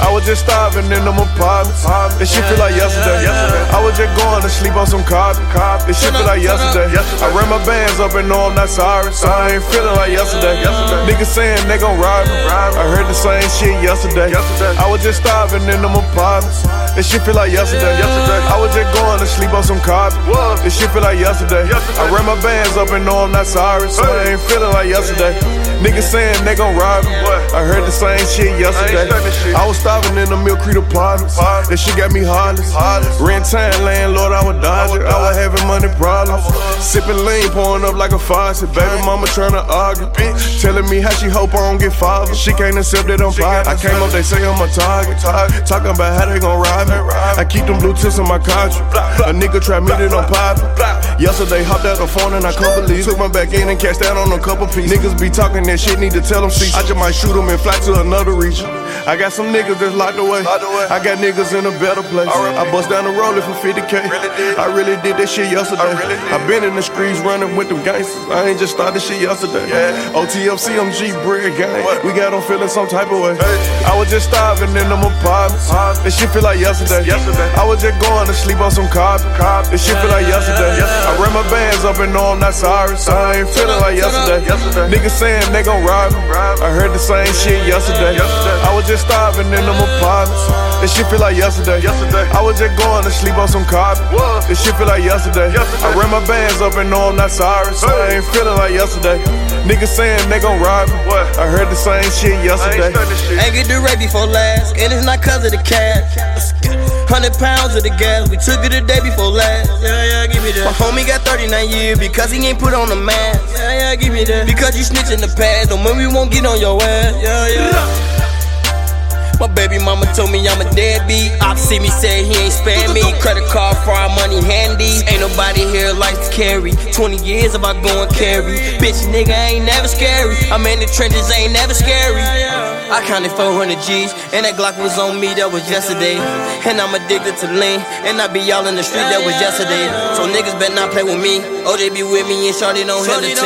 I was just starving in them apartments. This shit feel like yesterday. I was just going to sleep on some cotton. This shit feel like yesterday. I ran my bands up and know I'm not sorry. So I ain't feeling like yesterday. Niggas saying they gon' ride me. I heard same shit yesterday. I was just starving in them apartments. This shit feel like yesterday. I was just going to sleep on some cotton. This shit feel like yesterday. I ran my bands up and know I'm not sorry. So I ain't feeling like yesterday. Niggas saying they gon' ride me. I heard the same shit yesterday. I was starving in the Mill Creek apartments. That shit got me heartless. Rent time landlord, I was dodging. I was having money problems. Sipping lean, pouring up like a faucet. Baby mama tryna argue. Bitch. Telling me how she hope I don't get fathered. She can't accept that I'm I came up, they say I'm a target. Talking about how they gon' ride me. I keep them blue tips in my contract. A nigga try me, then I'm poppin'. Yesterday hopped out the phone and I couldn't believe. Took my back in and cashed out on a couple pieces. Niggas be talking that shit, need to tell them see. I just might shoot them and fly to another region. I got some niggas that's locked away. I got niggas in a better place. I bust down the roller for 50k. I really did that shit yesterday. I been in the streets running with them gangsters. I ain't just started shit yesterday. OTFC, I'm G bread gang. We got them feeling some type of way. I was just starving in them apartments. This shit feel like yesterday. I was just going to sleep on some carpet. This shit feel like yesterday. I ran my bands up and know I'm not sorry. So I ain't feeling like yesterday. Niggas saying they gon' ride me. I heard the same shit yesterday. I was just starving in them apartments. This shit feel like yesterday. I was just going to sleep on some carpet. This shit feel like yesterday. I ran my bands up and know I'm not sorry. So I ain't feeling like yesterday. Niggas saying they gon' ride me. What? I heard the same shit yesterday. Ain't get the rate before last, and it's not cause of the cash. Hundred pounds of the gas, we took it the day before last. Yeah, yeah, give me that. My homie got 39 years because he ain't put on the mask. Yeah, yeah, give me that. Because you snitching the past, don't mean we won't get on your ass. Yeah, yeah. My baby mama told me I'm a deadbeat. Op see me say he ain't spare me. Credit card fraud money handy. Ain't nobody here like to carry. 20 years about going carry. Bitch nigga ain't never scary. I'm in the trenches, ain't never scary. I counted 400 G's, and that Glock was on me, that was yesterday. And I'm addicted to lean, and I be y'all in the street, that was yesterday. So niggas better not play with me. OJ be with me, and Shorty don't hesitate.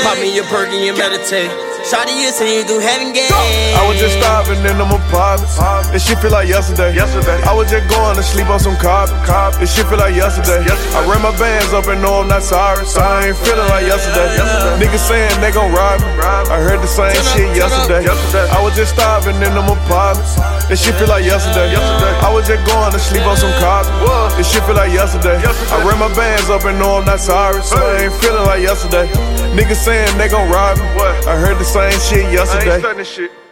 Pop me your perk and you meditate. Shawty, you say you do heaven game. I was just starving in them apartments. This shit feel like yesterday. yesterday. I was just going to sleep on some carpet. This shit feel like yesterday. I ran my bands up and know I'm not sorry. So I ain't feeling like yesterday. Niggas saying they gon' ride me. I heard the same shit yesterday. yesterday. I was just starving in them apartments. This shit feel like yesterday. yesterday. I was just going to sleep on some carpet. This shit feel like yesterday. I ran my bands up and know I'm not sorry. So I ain't feeling like yesterday. Niggas saying they gon' ride me. What? I heard the same shit yesterday.